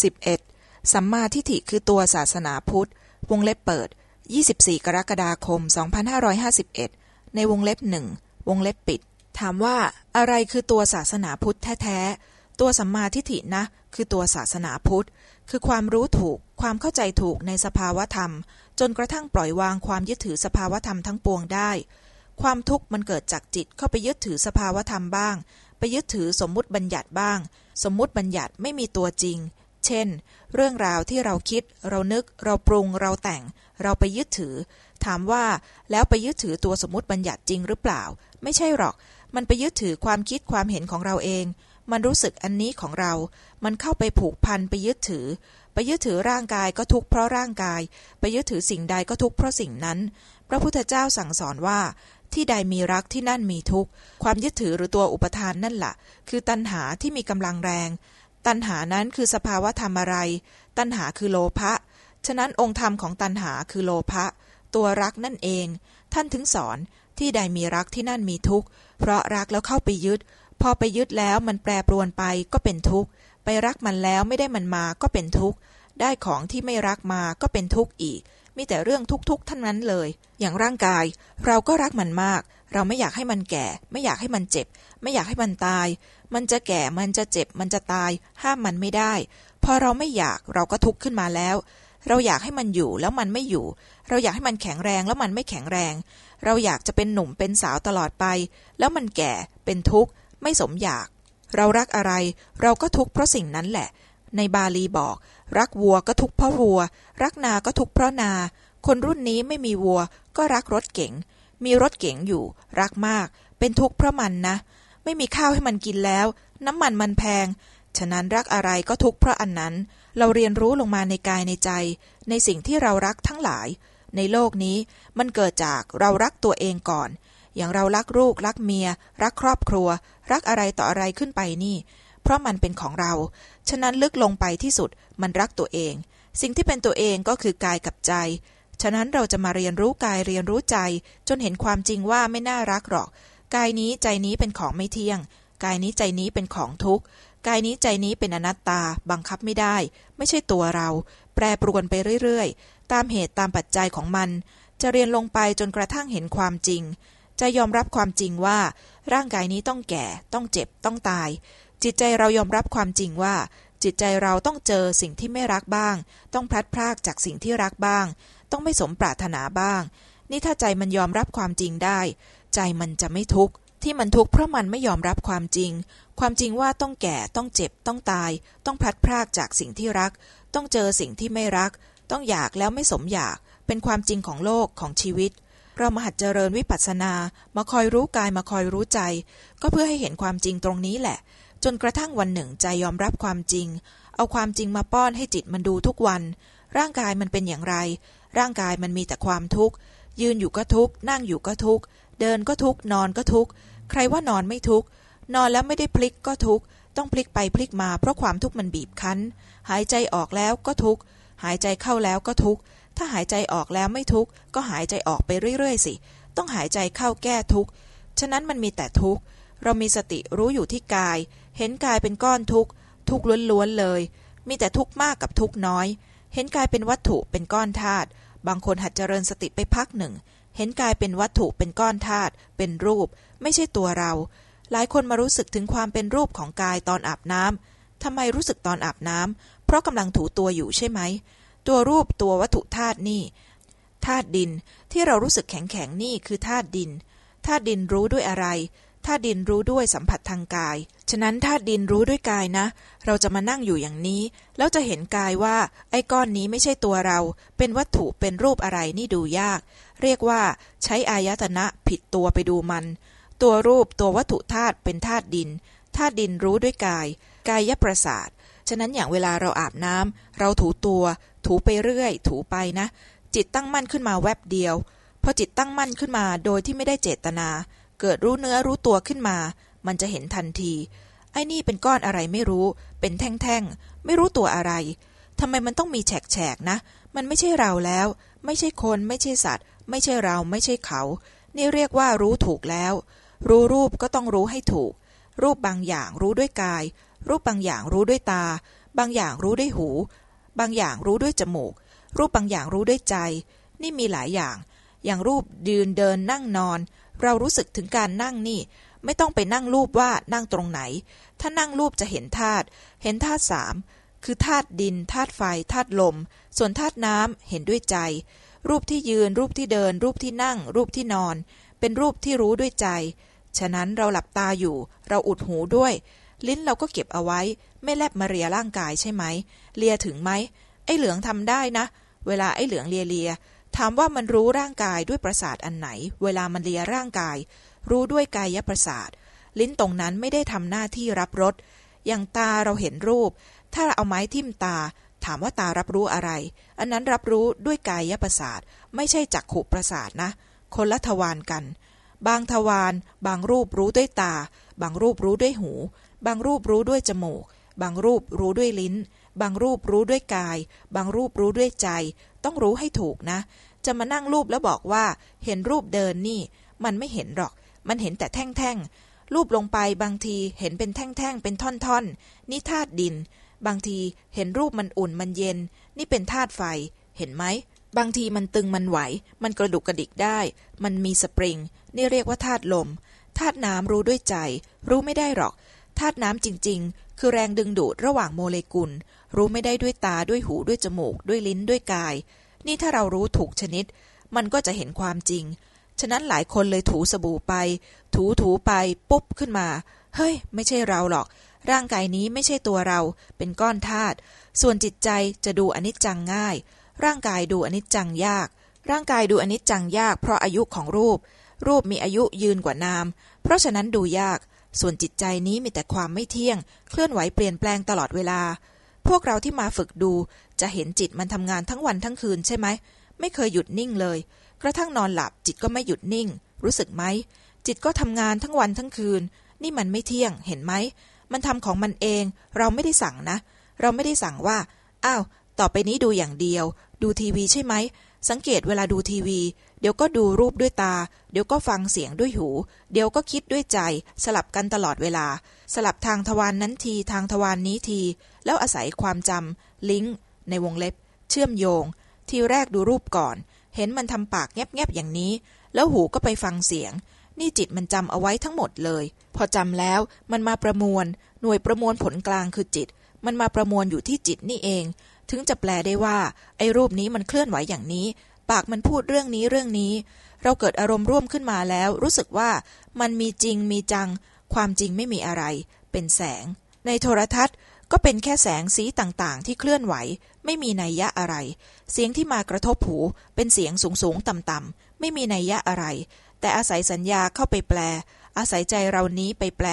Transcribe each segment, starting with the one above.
11. สัมมาทิฏฐิคือตัวศาสนาพุทธ วงเล็บเปิด24กรกฎาคม2551ในวงเล็บหนึ่งวงเล็บปิด ถามว่าอะไรคือตัวศาสนาพุทธแท้ๆ ตัวสัมมาทิฏฐินะ คือตัวศาสนาพุทธ คือความรู้ถูก ความเข้าใจถูกในสภาวธรรม จนกระทั่งปล่อยวางความยึดถือสภาวธรรมทั้งปวงได้ ความทุกข์มันเกิดจากจิตเข้าไปยึดถือสภาวธรรมบ้าง ไปยึดถือสมมุติบัญญัติบ้าง สมมุติบัญญัติไม่มีตัวจริง เช่น เรื่องราวที่เราคิด เรานึก เราปรุง เราแต่ง เราไปยึดถือ ถามว่าแล้วไปยึดถือตัวสมมติบัญญัติจริงหรือเปล่า ไม่ใช่หรอก มันไปยึดถือความคิดความเห็นของเราเอง มันรู้สึกอันนี้ของเรา มันเข้าไปผูกพันไปยึดถือ ไปยึดถือร่างกายก็ทุกข์เพราะร่างกาย ไปยึดถือสิ่งใดก็ทุกข์เพราะสิ่งนั้น พระพุทธเจ้าสั่งสอนว่าที่ใดมีรักที่นั่นมีทุกข์ ความยึดถือหรือตัวอุปทานนั่นแหละคือตัณหาที่มีกำลังแรง ตัณหานั้นคือสภาวะธรรมอะไร ตัณหาคือโลภะ ฉะนั้นองค์ธรรมของตัณหาคือโลภะ ตัวรักนั่นเอง ท่านถึงสอนที่ใดมีรักที่นั่นมีทุกข์ เพราะรักแล้วเข้าไปยึด พอไปยึดแล้วมันแปรปรวนไปก็เป็นทุกข์ ไปรักมันแล้วไม่ได้มันมาก็เป็นทุกข์ ได้ของที่ไม่รักมาก็เป็นทุกข์อีก มีแต่เรื่องทุกข์ๆทั้งนั้นเลย อย่างร่างกาย เราก็รักมันมาก เราไม่อยากให้มันแก่ ไม่อยากให้มันเจ็บ ไม่อยากให้มันตาย มันจะแก่มันจะเจ็บ มันจะตาย ห้ามมันไม่ได้ พอเราไม่อยากเราก็ทุกข์ขึ้นมาแล้ว เราอยากให้มันอยู่แล้วมันไม่อยู่ เราอยากให้มันแข็งแรงแล้วมันไม่แข็งแรง เราอยากจะเป็นหนุ่มเป็นสาวตลอดไป แล้วมันแก่เป็นทุกข์ไม่สมอยาก เรารักอะไร เราก็ทุกข์เพราะสิ่งนั้นแหละ ในบาลีบอก รักวัวก็ทุกข์เพราะวัว รักนาก็ทุกข์เพราะนา คนรุ่นนี้ไม่มีวัวก็รักรถเก๋ง มีรถเก๋งอยู่ รักมาก เป็นทุกข์เพราะมันนะ ไม่มีข้าวให้มันกินแล้ว น้ำมันมันแพง ฉะนั้นรักอะไรก็ทุกข์เพราะอันนั้น เราเรียนรู้ลงมาในกายในใจ ในสิ่งที่เรารักทั้งหลาย ในโลกนี้มันเกิดจากเรารักตัวเองก่อน อย่างเรารักลูกรักเมีย รักครอบครัว รักอะไรต่ออะไรขึ้นไปนี่ เพราะมันเป็นของเรา ฉะนั้นลึกลงไปที่สุดมันรักตัวเอง สิ่งที่เป็นตัวเองก็คือกายกับใจ ฉะนั้นเราจะมาเรียนรู้กายเรียนรู้ใจ จนเห็นความจริงว่าไม่น่ารักหรอก กายนี้ใจนี้เป็นของไม่เที่ยง กายนี้ใจนี้เป็นของทุกข์ กายนี้ใจนี้เป็นอนัตตา บังคับไม่ได้ ไม่ใช่ตัวเรา แปรปรวนไปเรื่อยๆ ตามเหตุตามปัจจัยของมัน จะเรียนลงไปจนกระทั่งเห็นความจริง จะยอมรับความจริงว่า ร่างกายนี้ต้องแก่ ต้องเจ็บ ต้องตาย จิตใจเรายอมรับความจริงว่าจิตใจเราต้องเจอสิ่งที่ไม่รักบ้าง ต้องพลัดพรากจากสิ่งที่รักบ้าง ต้องไม่สมปรารถนาบ้าง นี่ถ้าใจมันยอมรับความจริงได้ ใจมันจะไม่ทุกข์ที่มันทุกข์เพราะมันไม่ยอมรับความจริง ความจริงว่าต้องแก่ต้องเจ็บต้องตาย ต้องพลัดพรากจากสิ่งที่รัก ต้องเจอสิ่งที่ไม่รัก ต้องอยากแล้วไม่สมอยาก เป็นความจริงของโลกของชีวิต เรามาหัดเจริญวิปัสสนามาคอยรู้กายมาคอยรู้ใจ ก็เพื่อให้เห็นความจริงตรงนี้แหละ จนกระทั่งวันหนึ่งใจยอมรับความจริง เอาความจริงมาป้อนให้จิตมันดูทุกวัน ร่างกายมันเป็นอย่างไร ร่างกายมันมีแต่ความทุกข์ ยืนอยู่ก็ทุกข์ นั่งอยู่ก็ทุกข์ เดินก็ทุกข์ นอนก็ทุกข์ ใครว่านอนไม่ทุกข์ นอนแล้วไม่ได้พลิกก็ทุกข์ ต้องพลิกไปพลิกมาเพราะความทุกข์มันบีบคั้น หายใจออกแล้วก็ทุกข์ หายใจเข้าแล้วก็ทุกข์ ถ้าหายใจออกแล้วไม่ทุกข์ ก็หายใจออกไปเรื่อยๆสิ ต้องหายใจเข้าแก้ทุกข์ ฉะนั้นมันมีแต่ทุกข์ เรามีสติรู้อยู่ที่กาย เห็นกายเป็นก้อนทุกข์ ทุกข์ล้วนๆเลย มีแต่ทุกข์มากกับทุกข์น้อย เห็นกายเป็นวัตถุเป็นก้อนธาตุ บางคนหัดเจริญสติไปพักหนึ่ง เห็นกายเป็นวัตถุเป็นก้อนธาตุเป็นรูป ไม่ใช่ตัวเรา หลายคนมารู้สึกถึงความเป็นรูปของกายตอนอาบน้ำทำไมรู้สึกตอนอาบน้ำเพราะกำลังถูตัวอยู่ใช่ไหม ตัวรูปตัววัตถุธาตุนี่ธาตุดินที่เรารู้สึกแข็งแข็งนี่คือธาตุดินธาตุดินรู้ด้วยอะไรธาตุดินรู้ด้วยสัมผัสทางกาย ฉะนั้นธาตุดินรู้ด้วยกายนะ เราจะมานั่งอยู่อย่างนี้ แล้วจะเห็นกายว่า ไอ้ก้อนนี้ไม่ใช่ตัวเรา เป็นวัตถุเป็นรูปอะไรนี่ดูยาก เรียกว่า ใช้อายตนะผิดตัวไปดูมัน ตัวรูปตัววัตถุธาตุเป็นธาตุดินธาตุดินรู้ด้วยกาย กายยประสาทฉะนั้นอย่างเวลาเราอาบน้ำเราถูตัว ถูไปเรื่อย ถูไปนะ จิตตั้งมั่นขึ้นมาแวบเดียวพอจิตตั้งมั่นขึ้นมาโดยที่ไม่ได้เจตนา เกิดรู้เนื้อรู้ตัวขึ้นมา มันจะเห็นทันที ไอ้นี่เป็นก้อนอะไรไม่รู้ เป็นแท่งๆ ไม่รู้ตัวอะไรทำไมมันต้องมีแฉกๆนะ มันไม่ใช่เราแล้ว ไม่ใช่คน ไม่ใช่สัตว์ ไม่ใช่เรา ไม่ใช่เขา นี่เรียกว่ารู้ถูกแล้ว รู้รูปก็ต้องรู้ให้ถูก รูปบางอย่างรู้ด้วยกาย รูปบางอย่างรู้ด้วยตา บางอย่างรู้ด้วยหู บางอย่างรู้ด้วยจมูก รูปบางอย่างรู้ด้วยใจ นี่มีหลายอย่าง อย่างรูปยืนเดินนั่งนอน เรารู้สึกถึงการนั่งนี่ ไม่ต้องไปนั่งรูปว่านั่งตรงไหน ถ้านั่งรูปจะเห็นธาตุ เห็นธาตุสามคือธาตุดิน ธาตุไฟ ธาตุลม ส่วนธาตุน้ำเห็นด้วยใจ รูปที่ยืน รูปที่เดิน รูปที่นั่ง รูปที่นอน เป็นรูปที่รู้ด้วยใจ ฉะนั้นเราหลับตาอยู่ เราอุดหูด้วย ลิ้นเราก็เก็บเอาไว้ ไม่แลบมาเรียร่างกายใช่ไหม เลียถึงไหม ไอ้เหลืองทำได้นะ เวลาไอ้เหลืองเลียเลียถามว่ามันรู้ร่างกายด้วยประสาทอันไหน เวลามันเลียร่างกาย รู้ด้วยกายประสาท ลิ้นตรงนั้นไม่ได้ทำหน้าที่รับรสอย่างตาเราเห็นรูป ถ้าเราเอาไม้ทิ่มตา ถามว่าตารับรู้อะไร อันนั้นรับรู้ด้วยกายประสาท ไม่ใช่จักขุประสาทนะ คนละทวารกัน บางทวารบางรูปรู้ด้วยตา บางรูปรู้ด้วยหู บางรูปรู้ด้วยจมูก บางรูปรู้ด้วยลิ้น บางรูปรู้ด้วยกาย บางรูปรู้ด้วยใจ ต้องรู้ให้ถูกนะ จะมานั่งรูปแล้วบอกว่า เห็นรูปเดินนี่ มันไม่เห็นหรอก มันเห็นแต่แท่งๆ รูปลงไปบางทีเห็นเป็นแท่งๆ เป็นท่อนๆ นี่ธาตุดิน บางทีเห็นรูปมันอุ่นมันเย็น นี่เป็นธาตุไฟ เห็นไหม บางทีมันตึงมันไหว มันกระดุกกระดิกได้ มันมีสปริง นี่เรียกว่าธาตุลม ธาตุน้ำรู้ด้วยใจ รู้ไม่ได้หรอก ธาตุน้ำจริง ๆ คือแรงดึงดูดระหว่างโมเลกุล รู้ไม่ได้ด้วยตา ด้วยหู ด้วยจมูก ด้วยลิ้น ด้วยกาย นี่ถ้าเรารู้ถูกชนิด มันก็จะเห็นความจริง ฉะนั้นหลายคนเลยถูสบู่ไป ถูถูไปปุ๊บขึ้นมา เฮ้ย ไม่ใช่เราหรอก ร่างกายนี้ไม่ใช่ตัวเรา เป็นก้อนธาตุส่วนจิตใจจะดูอนิจจังง่าย ร่างกายดูอนิจจังยาก ร่างกายดูอนิจจังยาก เพราะอายุของรูป รูปมีอายุยืนกว่านาม เพราะฉะนั้นดูยาก ส่วนจิตใจนี้มีแต่ความไม่เที่ยง เคลื่อนไหวเปลี่ยนแปลงตลอดเวลา พวกเราที่มาฝึกดูจะเห็นจิตมันทำงานทั้งวันทั้งคืนใช่ไหมไม่เคยหยุดนิ่งเลย กระทั่งนอนหลับจิตก็ไม่หยุดนิ่ง รู้สึกไหม จิตก็ทำงานทั้งวันทั้งคืน นี่มันไม่เที่ยงเห็นไหม มันทำของมันเอง เราไม่ได้สั่งนะ เราไม่ได้สั่งว่า อ้าว ต่อไปนี้ดูอย่างเดียว ดูทีวีใช่ไหม สังเกตเวลาดูทีวี เดี๋ยวก็ดูรูปด้วยตา เดี๋ยวก็ฟังเสียงด้วยหู เดี๋ยวก็คิดด้วยใจ สลับกันตลอดเวลา สลับทางทวารนนั้นที ทางทวารนนี้ที แล้วอาศัยความจำลิงก์ในวงเล็บ เชื่อมโยง ทีแรกดูรูปก่อน เห็นมันทำปากแงบๆอย่างนี้ แล้วหูก็ไปฟังเสียง นี่จิตมันจำเอาไว้ทั้งหมดเลย พอจำแล้วมันมาประมวล หน่วยประมวลผลกลางคือจิต มันมาประมวลอยู่ที่จิตนี่เอง ถึงจะแปลได้ว่า ไอ้รูปนี้มันเคลื่อนไหวอย่างนี้ ปากมันพูดเรื่องนี้เรื่องนี้ เราเกิดอารมณ์ร่วมขึ้นมาแล้ว รู้สึกว่ามันมีจริงมีจัง ความจริงไม่มีอะไร เป็นแสง ในโทรทัศน์ ก็เป็นแค่แสงสีต่างๆ ที่เคลื่อนไหว ไม่มีนัยยะอะไร เสียงที่มากระทบหู เป็นเสียงสูงๆต่ำๆไม่มีนัยยะอะไร แต่อาศัยสัญญาเข้าไปแปล อาศัยใจเรานี้ไปแปล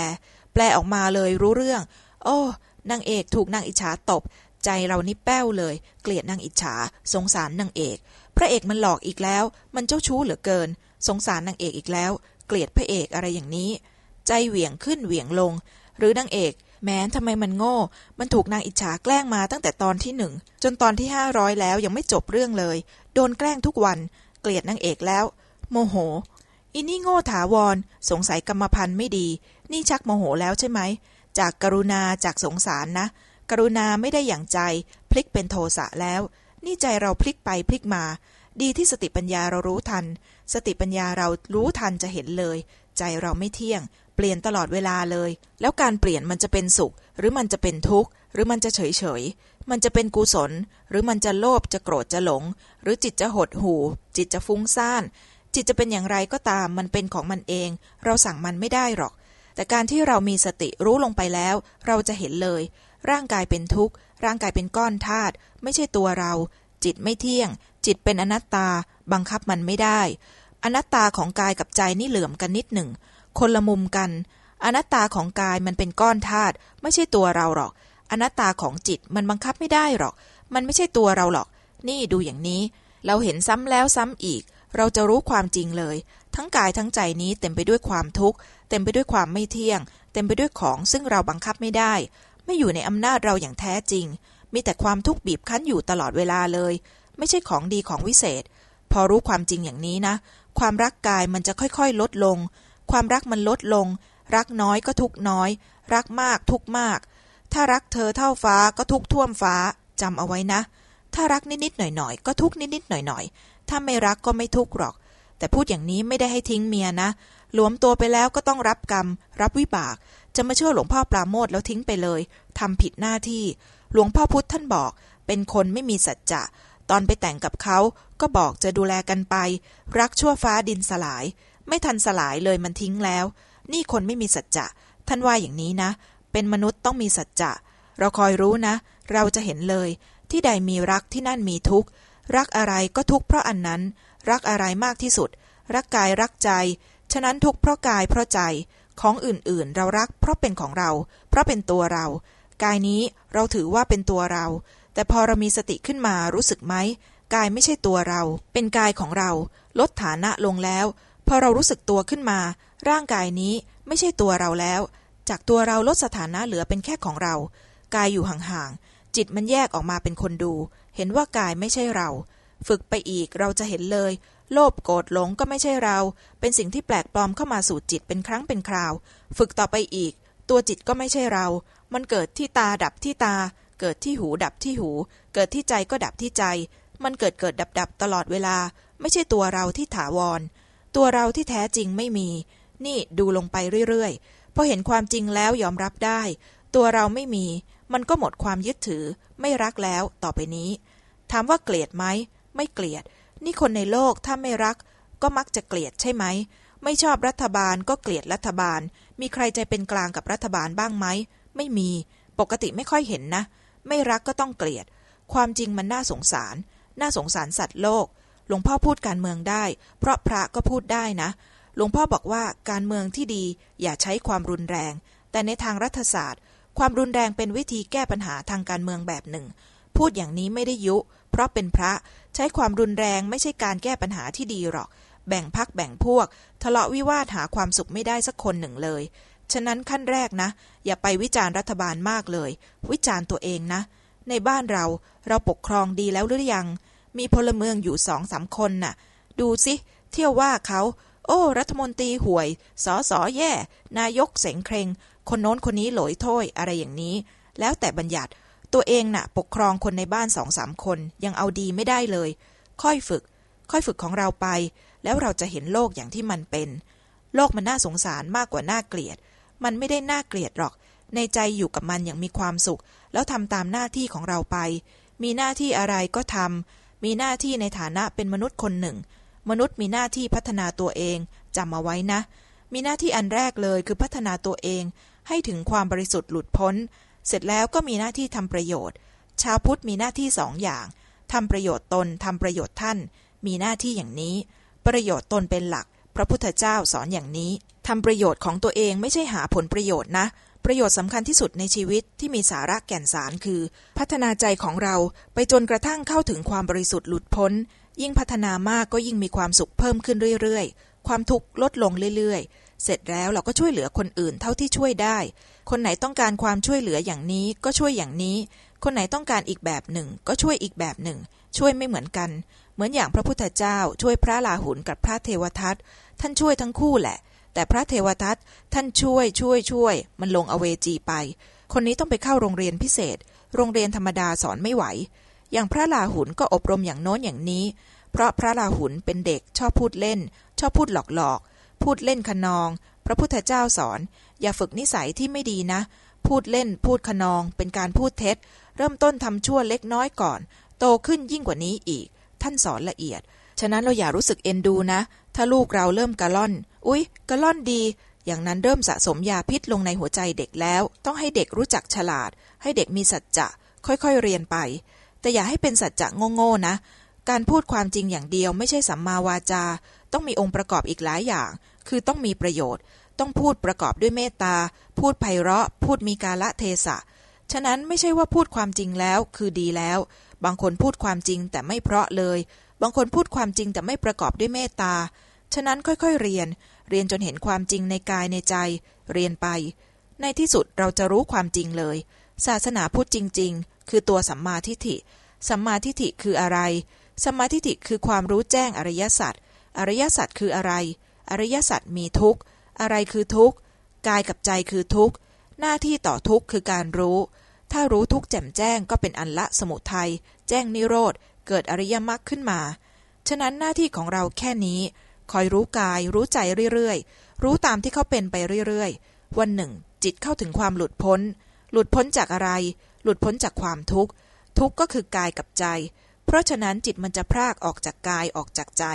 แปลออกมาเลยรู้เรื่อง โอ้นางเอกถูกนางอิจฉาตบ ใจเรานี่แป้วเลย เกลียดนางอิจฉา สงสารนางเอก พระเอกมันหลอกอีกแล้ว มันเจ้าชู้เหลือเกิน สงสารนางเอกอีกแล้ว เกลียดพระเอกอะไรอย่างนี้ ใจเหวี่ยงขึ้นเหวี่ยงลง หรือนางเอก แหมทำไมมันโง่ มันถูกนางอิจฉาแกล้งมาตั้งแต่ตอนที่หนึ่งจนตอนที่ห้าร้อยแล้วยังไม่จบเรื่องเลย โดนแกล้งทุกวัน เกลียดนางเอกแล้ว โมโห อีนี่โง่ถาวร สงสัยกรรมพันธุ์ไม่ดี นี่ชักโมโหแล้วใช่ไหม จากกรุณาจากสงสารนะ กรุณาไม่ได้อย่างใจ พลิกเป็นโทสะแล้ว นี่ใจเราพลิกไปพลิกมา ดีที่สติปัญญาเรารู้ทัน สติปัญญาเรารู้ทันจะเห็นเลย ใจเราไม่เที่ยง เปลี่ยนตลอดเวลาเลย แล้วการเปลี่ยนมันจะเป็นสุข หรือมันจะเป็นทุกข์ หรือมันจะเฉยเฉย มันจะเป็นกุศล หรือมันจะโลภจะโกรธจะหลง หรือจิตจะหดหู่ จิตจะฟุ้งซ่าน จิตจะเป็นอย่างไรก็ตาม มันเป็นของมันเอง เราสั่งมันไม่ได้หรอก แต่การที่เรามีสติรู้ลงไปแล้ว เราจะเห็นเลย ร่างกายเป็นทุกข์ ร่างกายเป็นก้อนธาตุไม่ใช่ตัวเรา จิตไม่เที่ยง จิตเป็นอนัตตา บังคับมันไม่ได้ อนัตตาของกายกับใจนี่เหลื่อมกันนิดหนึ่ง คนละมุมกัน อนัตตาของกายมันเป็นก้อนธาตุไม่ใช่ตัวเราหรอก อนัตตาของจิตมันบังคับไม่ได้หรอก มันไม่ใช่ตัวเราหรอก นี่ดูอย่างนี้ เราเห็นซ้ำแล้วซ้ำอีก เราจะรู้ความจริงเลย ทั้งกายทั้งใจนี้เต็มไปด้วยความทุกข์เต็มไปด้วยความไม่เที่ยง เต็มไปด้วยของซึ่งเราบังคับไม่ได้ ไม่อยู่ในอำนาจเราอย่างแท้จริง มีแต่ความทุกข์บีบคั้นอยู่ตลอดเวลาเลย ไม่ใช่ของดีของวิเศษ พอรู้ความจริงอย่างนี้นะ ความรักกายมันจะค่อยๆ ลดลง ความรักมันลดลง รักน้อยก็ทุกน้อย รักมากทุกมาก ถ้ารักเธอเท่าฟ้าก็ทุกท่วมฟ้าจำเอาไว้นะ ถ้ารักนิดๆหน่อยๆก็ทุกนิดๆหน่อยๆถ้าไม่รักก็ไม่ทุกหรอก แต่พูดอย่างนี้ไม่ได้ให้ทิ้งเมียนะหลวมตัวไปแล้วก็ต้องรับกรรม รับวิบาก จะมาเชื่อหลวงพ่อปราโมทแล้วทิ้งไปเลยทำผิดหน้าที่ หลวงพ่อพุธท่านบอก เป็นคนไม่มีสัจจะตอนไปแต่งกับเขาก็บอกจะดูแลกันไป รักชั่วฟ้าดินสลาย ไม่ทันสลายเลยมันทิ้งแล้ว นี่คนไม่มีสัจจะ ท่านว่าอย่างนี้นะ เป็นมนุษย์ต้องมีสัจจะ เราคอยรู้นะ เราจะเห็นเลย ที่ใดมีรักที่นั่นมีทุกข์ รักอะไรก็ทุกข์เพราะอันนั้น รักอะไรมากที่สุด รักกายรักใจ ฉะนั้นทุกข์เพราะกายเพราะใจ ของอื่นๆ เรารักเพราะเป็นของเรา เพราะเป็นตัวเรา กายนี้เราถือว่าเป็นตัวเรา แต่พอเรามีสติขึ้นมารู้สึกไหมกายไม่ใช่ตัวเรา เป็นกายของเรา ลดฐานะลงแล้ว พอเรารู้สึกตัวขึ้นมา ร่างกายนี้ไม่ใช่ตัวเราแล้ว จากตัวเราลดสถานะเหลือเป็นแค่ของเรา กายอยู่ห่างๆ จิตมันแยกออกมาเป็นคนดู เห็นว่ากายไม่ใช่เรา ฝึกไปอีกเราจะเห็นเลย โลภโกรธหลงก็ไม่ใช่เรา เป็นสิ่งที่แปลกปลอมเข้ามาสู่จิตเป็นครั้งเป็นคราว ฝึกต่อไปอีก ตัวจิตก็ไม่ใช่เรา มันเกิดที่ตาดับที่ตา เกิดที่หูดับที่หู เกิดที่ใจก็ดับที่ใจ มันเกิดเกิดดับดับตลอดเวลา ไม่ใช่ตัวเราที่ถาวร ตัวเราที่แท้จริงไม่มี นี่ดูลงไปเรื่อยๆพอเห็นความจริงแล้วยอมรับได้ ตัวเราไม่มี มันก็หมดความยึดถือ ไม่รักแล้วต่อไปนี้ ถามว่าเกลียดไหม ไม่เกลียด นี่คนในโลกถ้าไม่รัก ก็มักจะเกลียดใช่ไหม ไม่ชอบรัฐบาลก็เกลียดรัฐบาล มีใครใจเป็นกลางกับรัฐบาลบ้างไหม ไม่มี ปกติไม่ค่อยเห็นนะ ไม่รักก็ต้องเกลียด ความจริงมันน่าสงสาร น่าสงสารสัตว์โลก หลวงพ่อพูดการเมืองได้ เพราะพระก็พูดได้นะ หลวงพ่อบอกว่าการเมืองที่ดีอย่าใช้ความรุนแรง แต่ในทางรัฐศาสตร์ ความรุนแรงเป็นวิธีแก้ปัญหาทางการเมืองแบบหนึ่ง พูดอย่างนี้ไม่ได้ยุ เพราะเป็นพระใช้ความรุนแรงไม่ใช่การแก้ปัญหาที่ดีหรอก แบ่งพักแบ่งพวก ทะเลาะวิวาทหาความสุขไม่ได้สักคนหนึ่งเลย ฉะนั้นขั้นแรกนะ อย่าไปวิจารณ์รัฐบาลมากเลย วิจารณ์ตัวเองนะ ในบ้านเราเราปกครองดีแล้วหรือยัง มีพลเมืองอยู่สองสามคนน่ะ ดูสิ เที่ยวว่าเขา โอ้ รัฐมนตรีห่วย สอสอแย่ นายกเสงเครง คนโน้นคนนี้หลอยถ้อยอะไรอย่างนี้ แล้วแต่บัญญัติ ตัวเองน่ะ ปกครองคนในบ้านสองสามคนยังเอาดีไม่ได้เลย ค่อยฝึก ค่อยฝึกของเราไป แล้วเราจะเห็นโลกอย่างที่มันเป็น โลกมันน่าสงสารมากกว่าน่าเกลียด มันไม่ได้น่าเกลียดหรอก ในใจอยู่กับมันอย่างมีความสุข แล้วทำตามหน้าที่ของเราไป มีหน้าที่อะไรก็ทำ มีหน้าที่ในฐานะเป็นมนุษย์คนหนึ่ง มนุษย์มีหน้าที่พัฒนาตัวเองจำเอาไว้นะ มีหน้าที่อันแรกเลยคือพัฒนาตัวเอง ให้ถึงความบริสุทธิ์หลุดพ้น เสร็จแล้วก็มีหน้าที่ทำประโยชน์ ชาวพุทธมีหน้าที่สองอย่างทำประโยชน์ตนทำประโยชน์ท่าน มีหน้าที่อย่างนี้ ประโยชน์ตนเป็นหลัก พระพุทธเจ้าสอนอย่างนี้ทำประโยชน์ของตัวเองไม่ใช่หาผลประโยชน์นะ ประโยชน์สำคัญที่สุดในชีวิตที่มีสาระแก่นสารคือ พัฒนาใจของเราไปจนกระทั่งเข้าถึงความบริสุทธิ์หลุดพ้น ยิ่งพัฒนามากก็ยิ่งมีความสุขเพิ่มขึ้นเรื่อยๆ ความทุกข์ลดลงเรื่อยๆ เสร็จแล้วเราก็ช่วยเหลือคนอื่นเท่าที่ช่วยได้ คนไหนต้องการความช่วยเหลืออย่างนี้ก็ช่วยอย่างนี้ คนไหนต้องการอีกแบบหนึ่ง ก็ช่วยอีกแบบหนึ่ง ช่วยไม่เหมือนกัน เหมือนอย่างพระพุทธเจ้า ช่วยพระลาหุนกับพระเทวทัตท่านช่วยทั้งคู่แหละ แต่พระเทวทัตท่านช่วยช่วยช่วย มันลงอเวจีไป คนนี้ต้องไปเข้าโรงเรียนพิเศษ โรงเรียนธรรมดาสอนไม่ไหว อย่างพระลาหุนก็อบรมอย่างโน้นอย่างนี้ เพราะพระลาหุนเป็นเด็กชอบพูดเล่น ชอบพูดหลอกหลอกพูดเล่นขนอง พระพุทธเจ้าสอน อย่าฝึกนิสัยที่ไม่ดีนะ พูดเล่นพูดขนอง เป็นการพูดเท็จ เริ่มต้นทำชั่วเล็กน้อยก่อน โตขึ้นยิ่งกว่านี้อีก ท่านสอนละเอียด ฉะนั้นเราอย่ารู้สึกเอ็นดูนะ ถ้าลูกเราเริ่มกระล่อน อุ๊ยกระล่อนดี อย่างนั้นเริ่มสะสมยาพิษลงในหัวใจเด็กแล้ว ต้องให้เด็กรู้จักฉลาด ให้เด็กมีสัจจะ ค่อยๆเรียนไป แต่อย่าให้เป็นสัจจะโง่ๆนะ การพูดความจริงอย่างเดียวไม่ใช่สัมมาวาจา ต้องมีองค์ประกอบอีกหลายอย่าง คือต้องมีประโยชน์ ต้องพูดประกอบด้วยเมตตา พูดไพเราะ พูดมีกาละเทศะ ฉะนั้นไม่ใช่ว่าพูดความจริงแล้วคือดีแล้ว บางคนพูดความจริงแต่ไม่เพราะเลย บางคนพูดความจริงแต่ไม่ประกอบด้วยเมตตาฉะนั้นค่อยๆเรียน เรียนจนเห็นความจริงในกายในใจ เรียนไป ในที่สุดเราจะรู้ความจริงเลย ศาสนาพุทธจริง ๆ คือตัวสัมมาทิฏฐิ สัมมาทิฏฐิคืออะไร สัมมาทิฏฐิคือความรู้แจ้งอริยสัจ อริยสัจคืออะไร อริยสัจมีทุกข์ อะไรคือทุกข์ กายกับใจคือทุกข์ หน้าที่ต่อทุกข์คือการรู้ ถ้ารู้ทุกข์แจ่มแจ้งก็เป็นอันละสมุทัย แจ้งนิโรธ เกิดอริยมรรคขึ้นมา ฉะนั้นหน้าที่ของเราแค่นี้ คอยรู้กาย รู้ใจเรื่อยๆ รู้ตามที่เขาเป็นไปเรื่อยๆ วันหนึ่ง จิตเข้าถึงความหลุดพ้น หลุดพ้นจากอะไร หลุดพ้นจากความทุกข์ ทุกข์ก็คือกายกับใจ เพราะฉะนั้นจิตมันจะพรากออกจากกายออกจากใจ